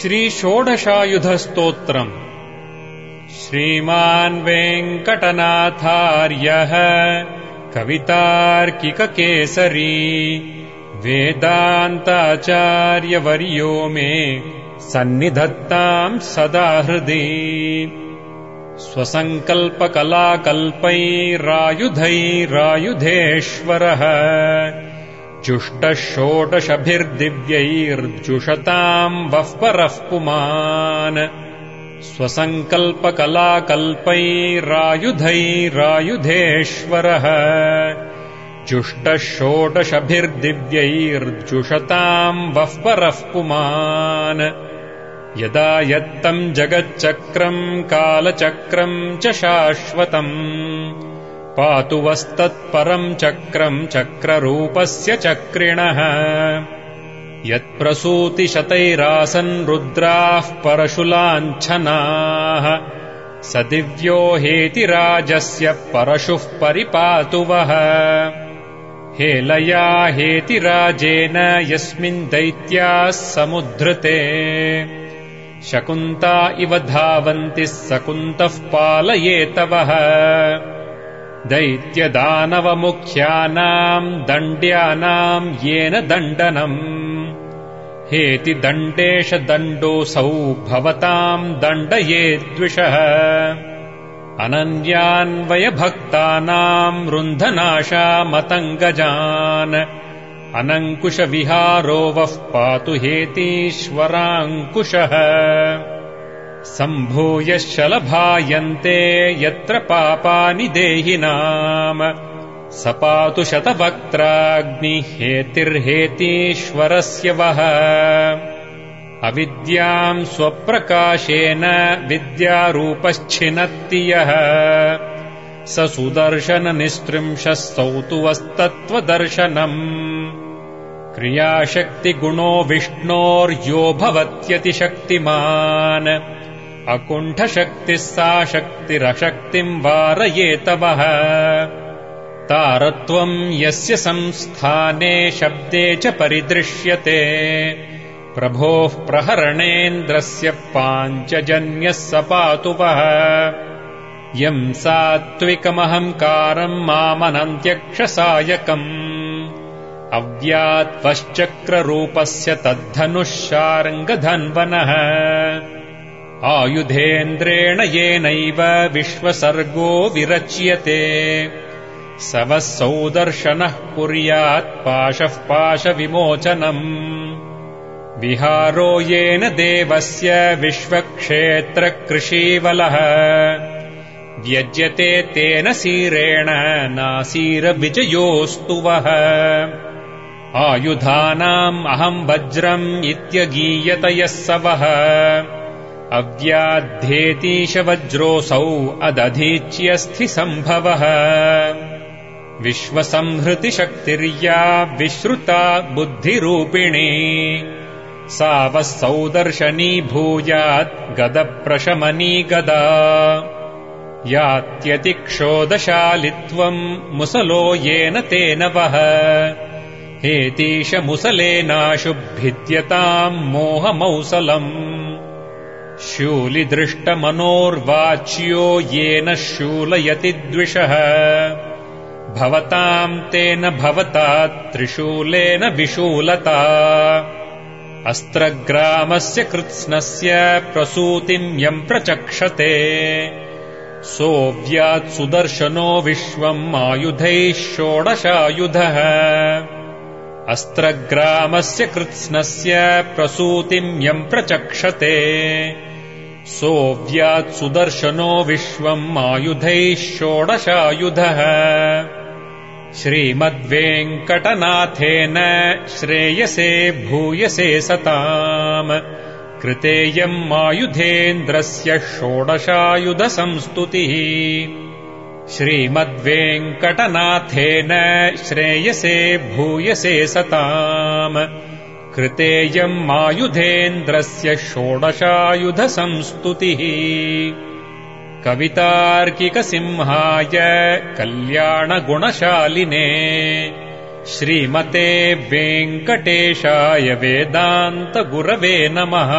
श्रीषोडशायुधस्तोत्रम्। श्रीमान् वेङ्कटनाथार्यः कवितार्किककेसरी वेदान्ताचार्यवर्यो मे सन्निधत्ताम् सदा हृदि। स्वसङ्कल्पकलाकल्पैरायुधैरायुधेश्वरः जुष्टः षोडशभिर्दिव्यैर्जुषताम् वः परः पुमान्। स्वसङ्कल्पकलाकल्पैरायुधैरायुधेश्वरः। जुष्टः षोडशभिर्दिव्यैर्जुषताम् वः परः पुमान्। यदा यत्तम् जगच्चक्रम् कालचक्रम् च शाश्वतम् पातु वस्तत्परम् चक्रम् चक्ररूपस्य चक्रिणः। यत्प्रसूतिशतैरासन् रुद्राः परशुलाञ्छनाः। स दिव्यो हेतिराजस्य परशुः परिपातु वः हेलया हेतिराजेन यस्मिन् दैत्याः समुद्धृते। शकुन्ता इव धावन्तिः सकुन्तः पालयेतवः दैत्यदानवमुख्यानाम् दण्ड्यानाम् येन दण्डनम् हेति दण्डेश दण्डोऽसौ भवताम् दण्डयेद्विषः। अनन्यान्वयभक्तानाम् रुन्धनाशामतङ्गजान्। अनङ्कुशविहारो वः पातु हेतीश्वराङ्कुशः सम्भूय शलभायन्ते यत्र पापानि देहिनाम् स पातु शतवक्त्राग्निहेतिर्हेतीश्वरस्य वः। अविद्याम् स्वप्रकाशेन विद्यारूपश्छिनत्ति यः। स सुदर्शननिस्त्रिंशः सौतु वस्तत्त्वदर्शनम् क्रियाशक्तिगुणो विष्णोर्यो भवत्यतिशक्तिमान् अकुण्ठशक्तिः सा शक्तिरशक्तिम् वारयेतवः। तारत्वम् यस्य संस्थाने शब्दे च परिदृश्यते। प्रभोः प्रहरणेन्द्रस्य पाञ्चजन्यः स पातु वः यम् सात्विकमहङ्कारम् मामनन्त्यक्षसायकम्। अव्यात्वश्चक्ररूपस्य तद्धनुः शार्ङ्गधन्वनः आयुधेन्द्रेण येनैव विश्वसर्गो विरच्यते। स वः सौदर्शनः कुर्यात् पाशः पाशविमोचनम् विहारो येन देवस्य विश्वक्षेत्रकृषीवलः। व्यज्यते तेन सीरेण नासीरविजयोऽस्तु वः। आयुधानाम् अहम् वज्रम् इत्यगीयत यः स वः अव्याध्येतीशवज्रोऽसौ अदधीच्यस्थिसम्भवः। विश्वसंहृतिशक्तिर्या विश्रुता बुद्धिरूपिणी। सा वः सौदर्शनी भूयात् गदप्रशमनी गदा। यात्यतिक्षोदशालित्वम् मुसलो येन तेन वः। हेतीशमुसलेनाशुभिद्यताम् मोहमौसलम् शूलिदृष्टमनोर्वाच्यो येन शूलयति द्विषः भवताम् तेन भवता त्रिशूलेन विशूलता। अस्त्रग्रामस्य कृत्स्नस्य प्रसूतिम् यम् प्रचक्षते। सोऽव्यात्सुदर्शनो विश्वम् आयुधैः षोडशायुधः। अस्त्रग्रामस्य कृत्स्नस्य प्रसूतिम् यम् प्रचक्षते सोऽव्यात्सुदर्शनो विश्वम् आयुधैः षोडशायुधः। श्रीमद्वेङ्कटनाथेन श्रेयसे भूयसे सताम्। कृतेयम् आयुधेन्द्रस्य षोडशायुधसंस्तुतिः। श्रीमद्वेङ्कटनाथेन श्रेयसे भूयसे सताम् कृतेयम् आयुधेन्द्रस्य षोडशायुधसंस्तुतिः। कवितार्किकसिंहाय कल्याणगुणशालिने श्रीमते वेङ्कटेशाय वेदान्तगुरवे नमः